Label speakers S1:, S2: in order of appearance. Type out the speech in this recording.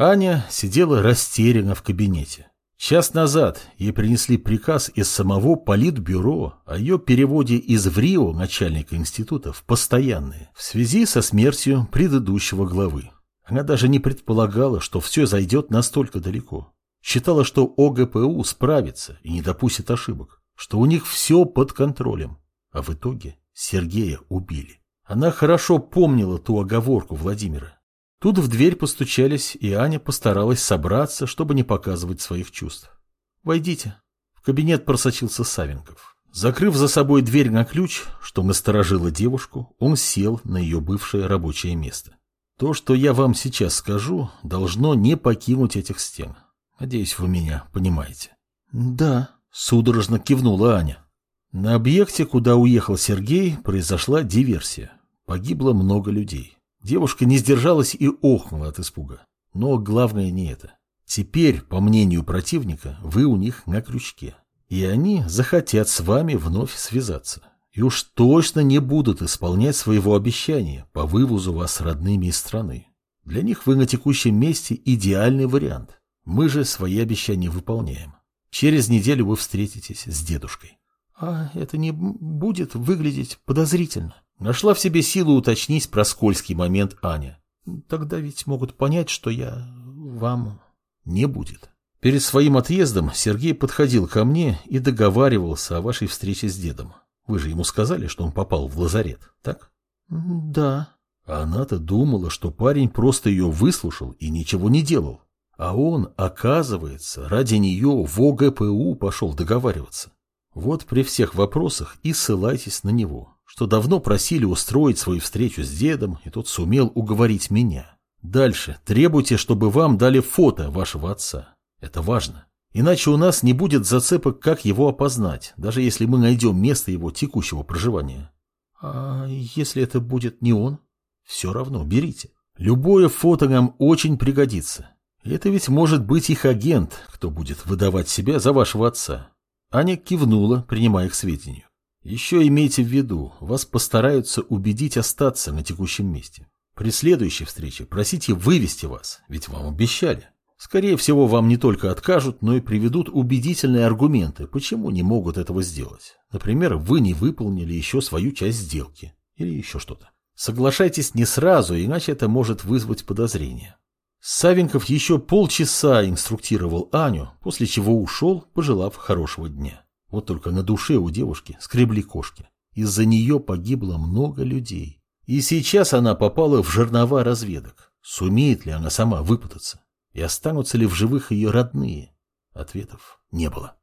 S1: Аня сидела растерянно в кабинете. Час назад ей принесли приказ из самого политбюро о ее переводе из ВРИО начальника института в постоянные в связи со смертью предыдущего главы. Она даже не предполагала, что все зайдет настолько далеко. Считала, что ОГПУ справится и не допустит ошибок, что у них все под контролем. А в итоге Сергея убили. Она хорошо помнила ту оговорку Владимира. Тут в дверь постучались, и Аня постаралась собраться, чтобы не показывать своих чувств. «Войдите». В кабинет просочился Савенков. Закрыв за собой дверь на ключ, что насторожило девушку, он сел на ее бывшее рабочее место. То, что я вам сейчас скажу, должно не покинуть этих стен. Надеюсь, вы меня понимаете. Да, судорожно кивнула Аня. На объекте, куда уехал Сергей, произошла диверсия. Погибло много людей. Девушка не сдержалась и охнула от испуга. Но главное не это. Теперь, по мнению противника, вы у них на крючке. И они захотят с вами вновь связаться. И уж точно не будут исполнять своего обещания по вывозу вас родными из страны. Для них вы на текущем месте идеальный вариант. Мы же свои обещания выполняем. Через неделю вы встретитесь с дедушкой. А это не будет выглядеть подозрительно. Нашла в себе силу уточнить про скользкий момент Аня. Тогда ведь могут понять, что я вам не будет. Перед своим отъездом Сергей подходил ко мне и договаривался о вашей встрече с дедом. Вы же ему сказали, что он попал в лазарет, так? Да. Она-то думала, что парень просто ее выслушал и ничего не делал. А он, оказывается, ради нее в ОГПУ пошел договариваться. Вот при всех вопросах и ссылайтесь на него что давно просили устроить свою встречу с дедом, и тот сумел уговорить меня. Дальше требуйте, чтобы вам дали фото вашего отца. Это важно. Иначе у нас не будет зацепок, как его опознать, даже если мы найдем место его текущего проживания. А если это будет не он? Все равно берите. Любое фото нам очень пригодится. Это ведь может быть их агент, кто будет выдавать себя за вашего отца. Аня кивнула, принимая их сведению. Еще имейте в виду, вас постараются убедить остаться на текущем месте. При следующей встрече просите вывести вас, ведь вам обещали. Скорее всего, вам не только откажут, но и приведут убедительные аргументы, почему не могут этого сделать. Например, вы не выполнили еще свою часть сделки. Или еще что-то. Соглашайтесь не сразу, иначе это может вызвать подозрения. Савенков еще полчаса инструктировал Аню, после чего ушел, пожелав хорошего дня. Вот только на душе у девушки скребли кошки. Из-за нее погибло много людей. И сейчас она попала в жернова разведок. Сумеет ли она сама выпутаться? И останутся ли в живых ее родные? Ответов не было.